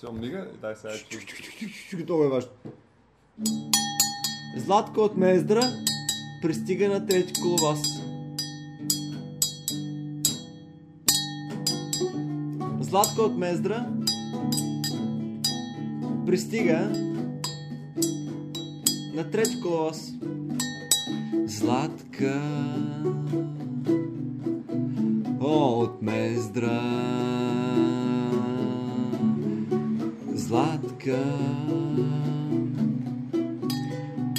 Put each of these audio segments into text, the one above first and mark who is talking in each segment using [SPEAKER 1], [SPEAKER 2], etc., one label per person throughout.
[SPEAKER 1] Все мига, дай сега.
[SPEAKER 2] Това е важно. Златка от Мездра пристига на трети коловас. Златка от Мездра пристига на трети коловас. Златка от Мездра Златка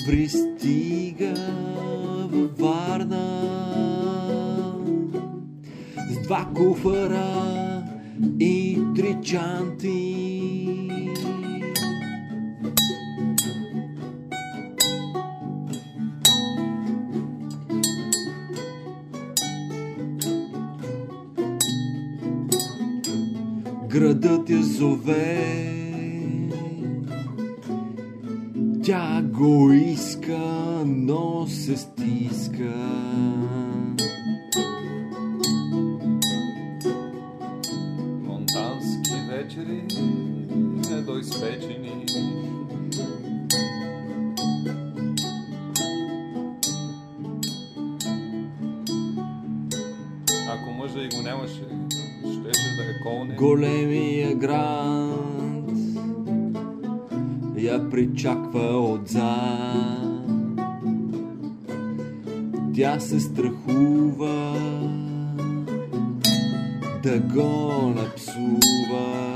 [SPEAKER 2] пристига във Варна. С два куфара и три чанти. Градът я зове Тя го иска, но се стиска
[SPEAKER 1] Монтански вечери, недоизпечени. Ако мъжа и го нямаше, щеше да е колне.
[SPEAKER 2] Големия град Я причаква отзад. Тя се страхува Да го напсува.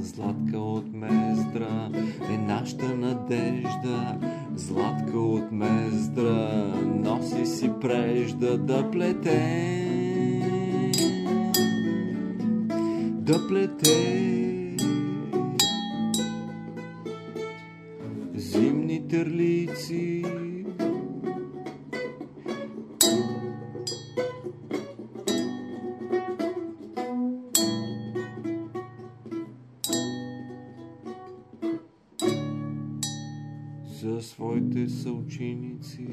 [SPEAKER 2] Златка от Мездра е нашата надежда. Златка от Мездра носи си прежда да плете. Да плете зимни търлици. За своите съученици.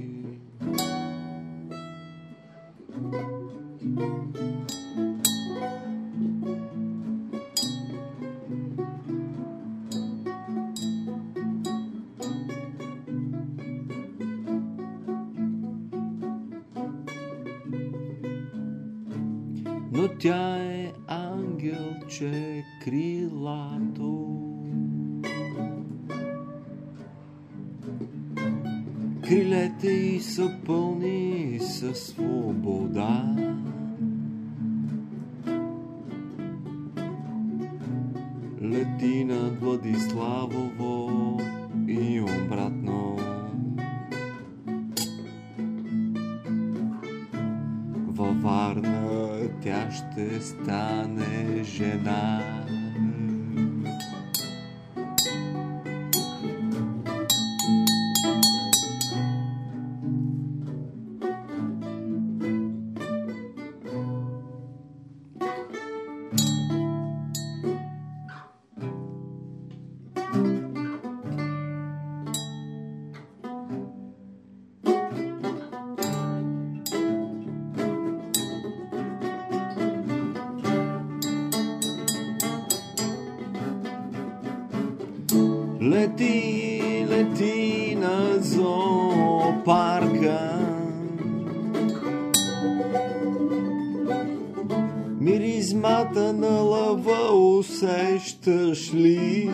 [SPEAKER 2] Но тя е ангелче крилато. Крилете й са пълни със свобода. Лети над Владиславово и обратно. Във Варна тя ще стане жена. Лети, лети на зоопарка. Миризмата на лъва усещаш ли?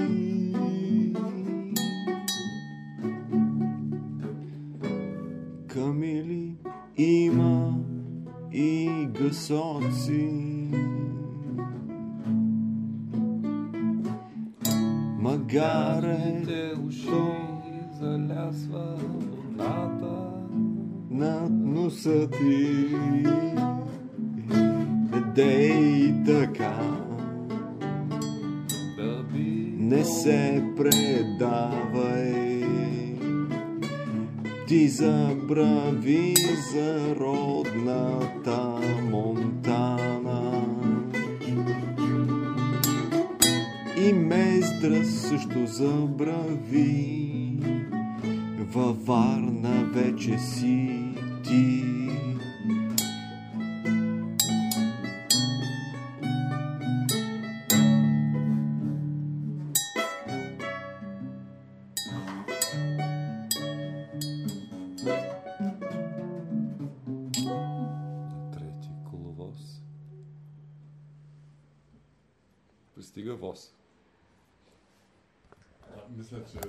[SPEAKER 2] Камили има и гъсоци. Магаре
[SPEAKER 1] Те уши залясва луната.
[SPEAKER 2] над носа ти. Дей така, не се предавай. Ти забрави за родната Монтана. възраст също забрави. Във Варна вече си ти.
[SPEAKER 1] Пристига ВОЗ.
[SPEAKER 3] Müssen natürlich.